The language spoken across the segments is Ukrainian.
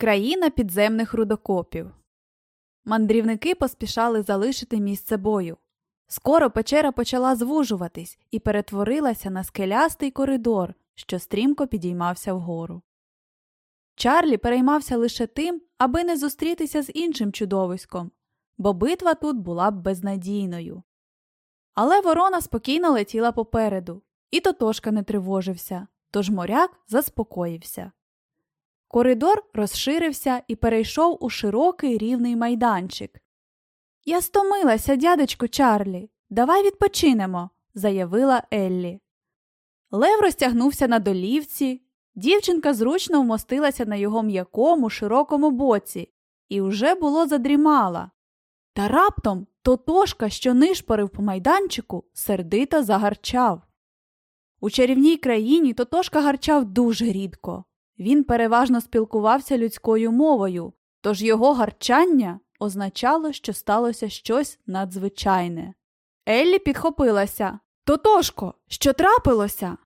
Країна підземних рудокопів. Мандрівники поспішали залишити місце бою. Скоро печера почала звужуватись і перетворилася на скелястий коридор, що стрімко підіймався вгору. Чарлі переймався лише тим, аби не зустрітися з іншим чудовиськом, бо битва тут була б безнадійною. Але ворона спокійно летіла попереду, і Тотошка не тривожився, тож моряк заспокоївся. Коридор розширився і перейшов у широкий рівний майданчик. Я стомилася, дядечку Чарлі. Давай відпочинемо, заявила Еллі. Лев розтягнувся на долівці, дівчинка зручно вмостилася на його м'якому, широкому боці і вже було задрімала. Та раптом Тотошка, що нишпорив по майданчику, сердито загарчав. У чарівній країні Тотошка гарчав дуже рідко. Він переважно спілкувався людською мовою, тож його гарчання означало, що сталося щось надзвичайне. Еллі підхопилася. Тотошко, що трапилося?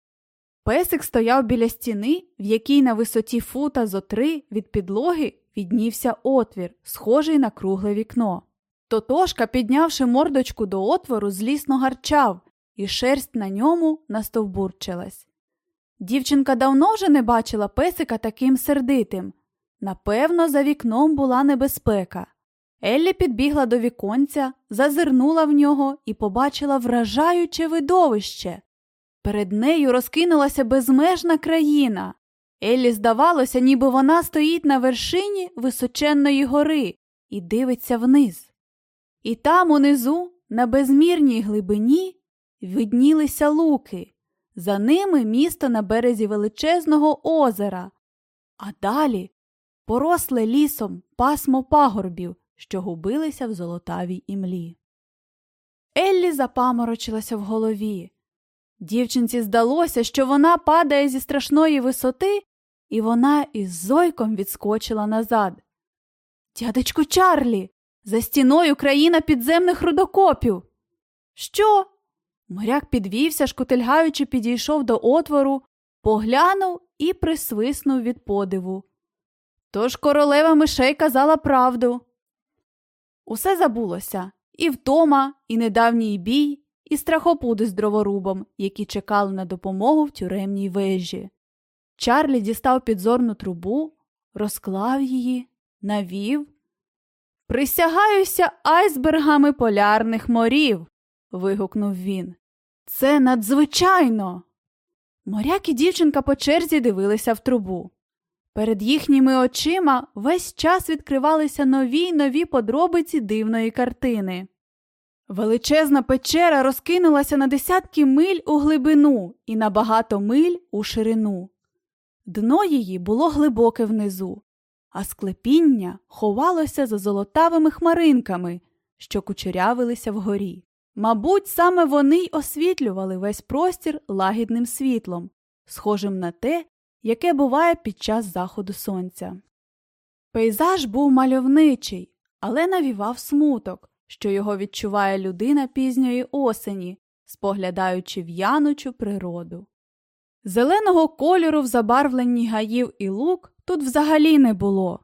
Песик стояв біля стіни, в якій на висоті фута зо три від підлоги віднівся отвір, схожий на кругле вікно. Тотошка, піднявши мордочку до отвору, злісно гарчав, і шерсть на ньому настовбурчилась. Дівчинка давно вже не бачила песика таким сердитим. Напевно, за вікном була небезпека. Еллі підбігла до віконця, зазирнула в нього і побачила вражаюче видовище. Перед нею розкинулася безмежна країна. Еллі здавалося, ніби вона стоїть на вершині височенної гори і дивиться вниз. І там унизу, на безмірній глибині, виднілися луки, за ними місто на березі величезного озера, а далі поросле лісом пасмо пагорбів, що губилися в золотавій імлі. Еллі запаморочилася в голові. Дівчинці здалося, що вона падає зі страшної висоти, і вона із зойком відскочила назад. Дядечку Чарлі, за стіною країна підземних рудокопів. Що? Моряк підвівся, шкутильгаючи, підійшов до отвору, поглянув і присвиснув від подиву. Тож королева мишей казала правду. Усе забулося і втома, і недавній бій, і страхопуди з дроворубом, які чекали на допомогу в тюремній вежі. Чарлі дістав підзорну трубу, розклав її, навів. Присягаюся айсбергами полярних морів. вигукнув він. Це надзвичайно. Моряк і дівчинка по черзі дивилися в трубу. Перед їхніми очима весь час відкривалися нові й нові подробиці дивної картини. Величезна печера розкинулася на десятки миль у глибину і на багато миль у ширину. Дно її було глибоке внизу, а склепіння ховалося за золотавими хмаринками, що кучерявилися вгорі. Мабуть, саме вони й освітлювали весь простір лагідним світлом, схожим на те, яке буває під час заходу сонця. Пейзаж був мальовничий, але навівав смуток, що його відчуває людина пізньої осені, споглядаючи в'янучу природу. Зеленого кольору в забарвленні гаїв і лук тут взагалі не було.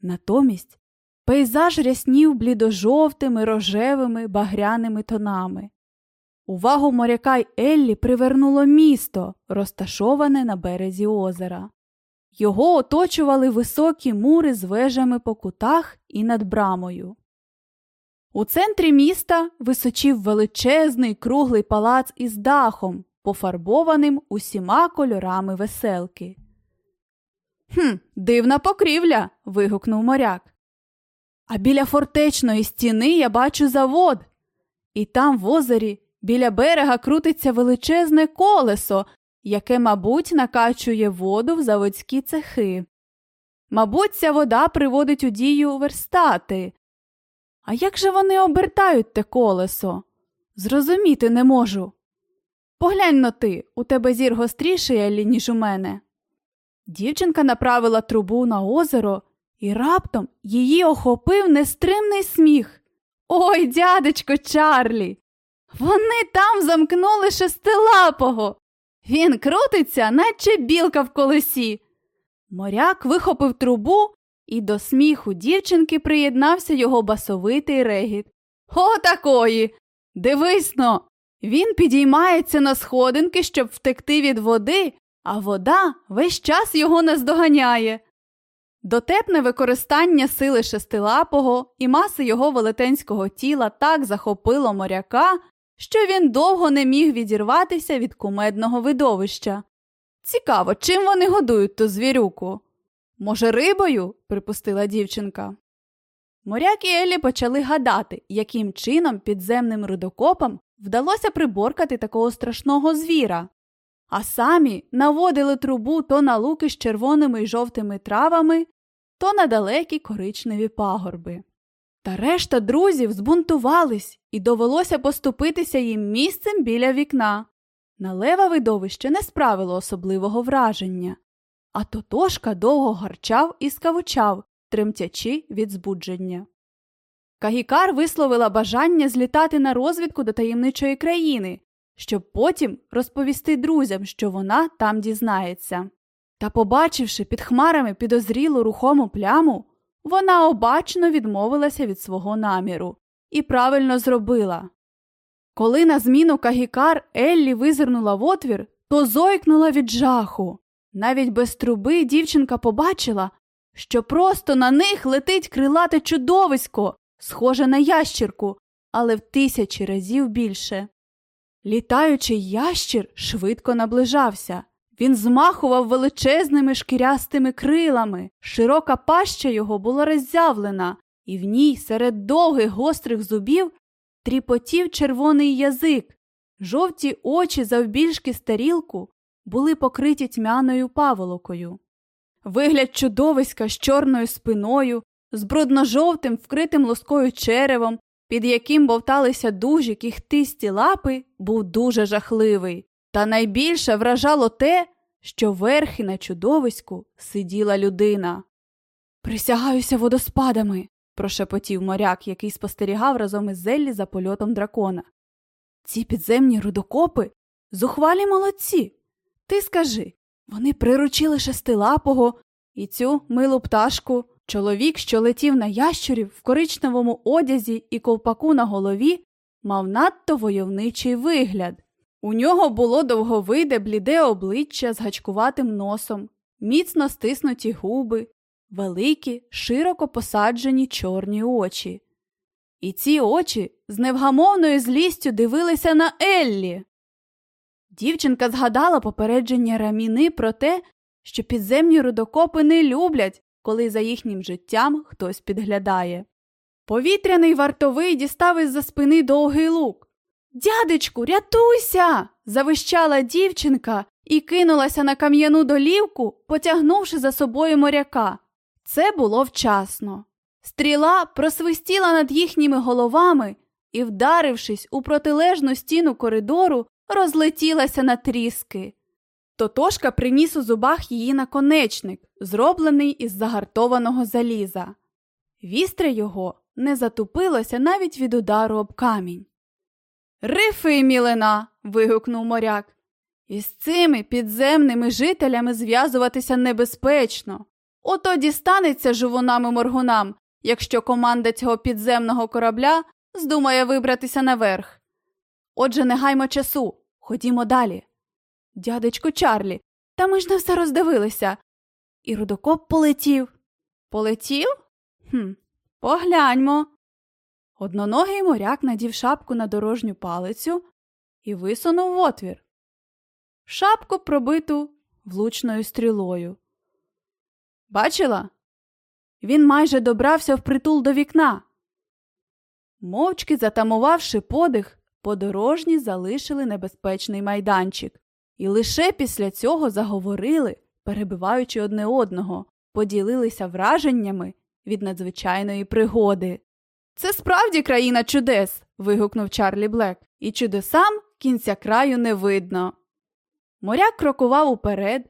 Натомість пейзаж ряснів блідожовтими, рожевими, багряними тонами. Увагу моряка й Еллі привернуло місто, розташоване на березі озера. Його оточували високі мури з вежами по кутах і над брамою. У центрі міста височив величезний круглий палац із дахом, пофарбованим усіма кольорами веселки. Хм, дивна покрівля. вигукнув моряк. А біля фортечної стіни я бачу завод. І там в озері біля берега крутиться величезне колесо, яке, мабуть, накачує воду в заводські цехи. Мабуть, ця вода приводить у дію верстати. А як же вони обертають те колесо? Зрозуміти не можу. Поглянь на ти, у тебе зір гостріший, Еллі, ніж у мене. Дівчинка направила трубу на озеро, і раптом її охопив нестримний сміх. Ой, дядечко Чарлі! Вони там замкнули шестилапого. Він крутиться, наче білка в колесі. Моряк вихопив трубу і до сміху дівчинки приєднався його басовитий регіт. О, такої! Дивись но! Він підіймається на сходинки, щоб втекти від води, а вода весь час його наздоганяє. Дотепне використання сили шестилапого і маси його велетенського тіла так захопило моряка, що він довго не міг відірватися від кумедного видовища. Цікаво, чим вони годують ту звірюку? Може, рибою? припустила дівчинка. Моряк і Еллі почали гадати, яким чином підземним рудокопам вдалося приборкати такого страшного звіра, а самі наводили трубу то на луки з червоними й жовтими травами, то на далекі коричневі пагорби. Та решта друзів збунтувались і довелося поступитися їм місцем біля вікна. Налева видовище не справило особливого враження, а Тотошка довго гарчав і скавучав, тремтячи від збудження. Кагікар висловила бажання злітати на розвідку до таємничої країни, щоб потім розповісти друзям, що вона там дізнається. Та, побачивши під хмарами підозрілу рухому пляму, вона обачно відмовилася від свого наміру і правильно зробила. Коли на зміну Кагікар Еллі визирнула в отвір, то зойкнула від жаху. Навіть без труби дівчинка побачила, що просто на них летить крилате чудовисько, схоже на ящірку, але в тисячі разів більше. Літаючий ящір швидко наближався. Він змахував величезними шкірястими крилами, широка паща його була роззявлена, і в ній серед довгих гострих зубів тріпотів червоний язик, жовті очі завбільшки старілку були покриті тьмяною паволокою. Вигляд чудовиська з чорною спиною, з брудно-жовтим, вкритим лоскою черевом, під яким бовталися дужі кіхтисті лапи, був дуже жахливий. Та найбільше вражало те, що верхи на чудовиську сиділа людина. Присягаюся водоспадами, прошепотів моряк, який спостерігав разом із Зеллі за польотом дракона. Ці підземні рудокопи зухвалі молодці. Ти скажи вони приручили шестилапого і цю милу пташку. Чоловік, що летів на ящурів в коричневому одязі і ковпаку на голові, мав надто войовничий вигляд. У нього було довговиде бліде обличчя з гачкуватим носом, міцно стиснуті губи, великі, широко посаджені чорні очі. І ці очі з невгамовною злістю дивилися на Еллі. Дівчинка згадала попередження раміни про те, що підземні рудокопи не люблять, коли за їхнім життям хтось підглядає. Повітряний вартовий дістав із за спини довгий лук. Дядечку, рятуйся. завищала дівчинка і кинулася на кам'яну долівку, потягнувши за собою моряка. Це було вчасно. Стріла просвистіла над їхніми головами і, вдарившись у протилежну стіну коридору, розлетілася на тріски. Тотошка приніс у зубах її наконечник, зроблений із загартованого заліза. Вістря його не затупилося навіть від удару об камінь. Рифи, мілина. вигукнув моряк. Із цими підземними жителями зв'язуватися небезпечно. Ото дістанеться живунам і моргунам, якщо команда цього підземного корабля здумає вибратися наверх. Отже, не гаймо часу, ходімо далі. Дядечко Чарлі, та ми ж не все роздивилися. І рудокоп полетів. Полетів? Хм, Погляньмо. Одноногий моряк надів шапку на дорожню палицю і висунув в отвір. Шапку пробиту влучною стрілою. Бачила? Він майже добрався впритул до вікна. Мовчки затамувавши подих, подорожні залишили небезпечний майданчик, і лише після цього заговорили, перебиваючи одне одного, поділилися враженнями від надзвичайної пригоди. Це справді країна чудес. вигукнув Чарлі Блек, і чудесам кінця краю не видно. Моряк крокував уперед,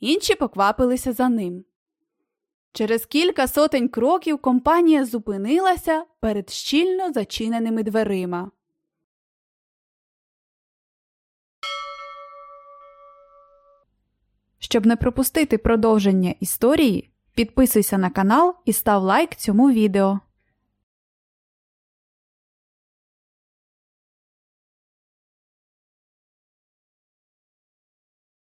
інші поквапилися за ним. Через кілька сотень кроків компанія зупинилася перед щільно зачиненими дверима. Щоб не пропустити продовження історії, Підписуйся на канал і став лайк цьому відео.